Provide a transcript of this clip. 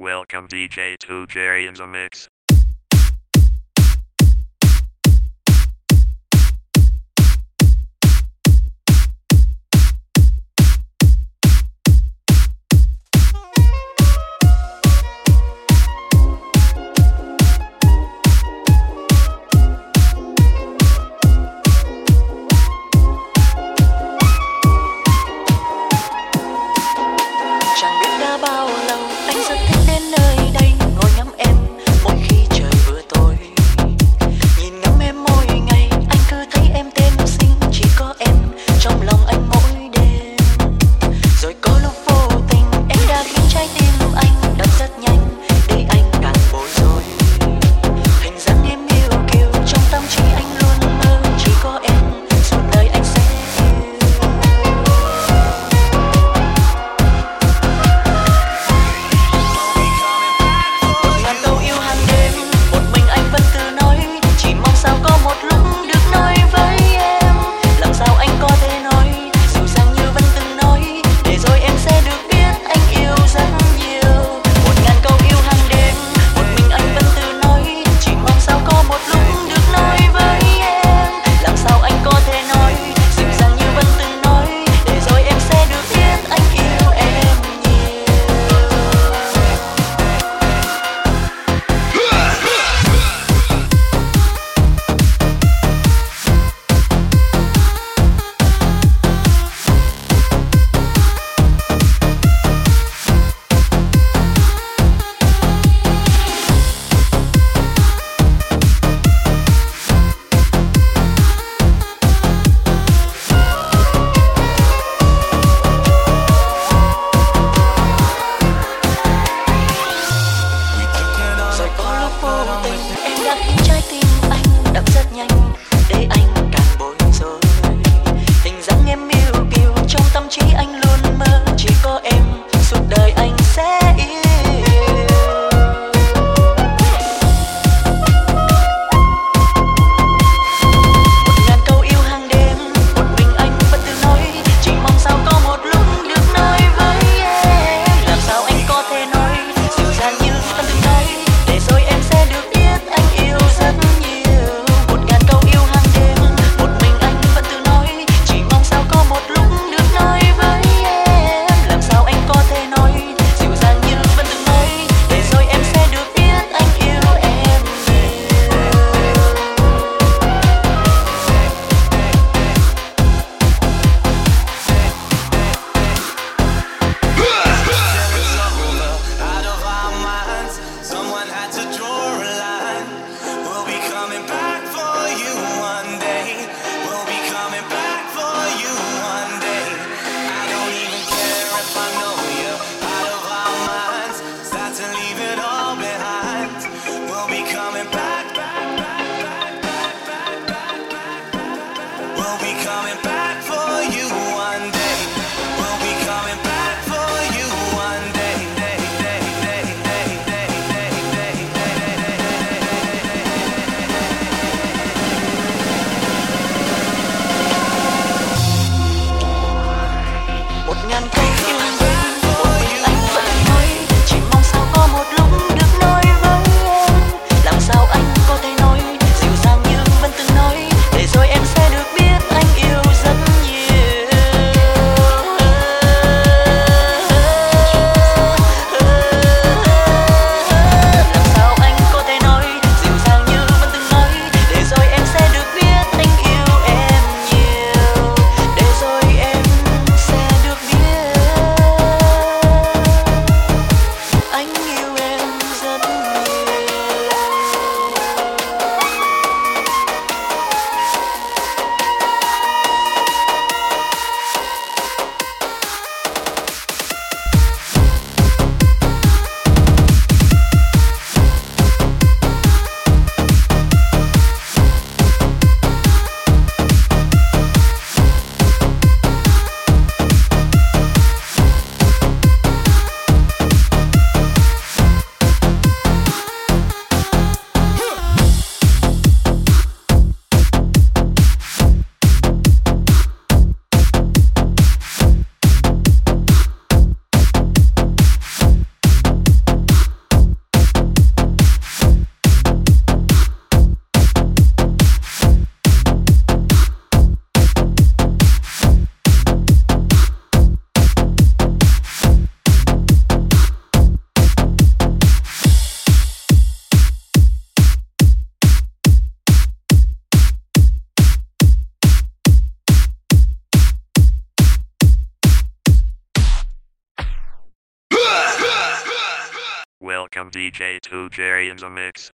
Welcome DJ to Jerry in the Mix. coming back. Welcome DJ to Jerry in the Mix.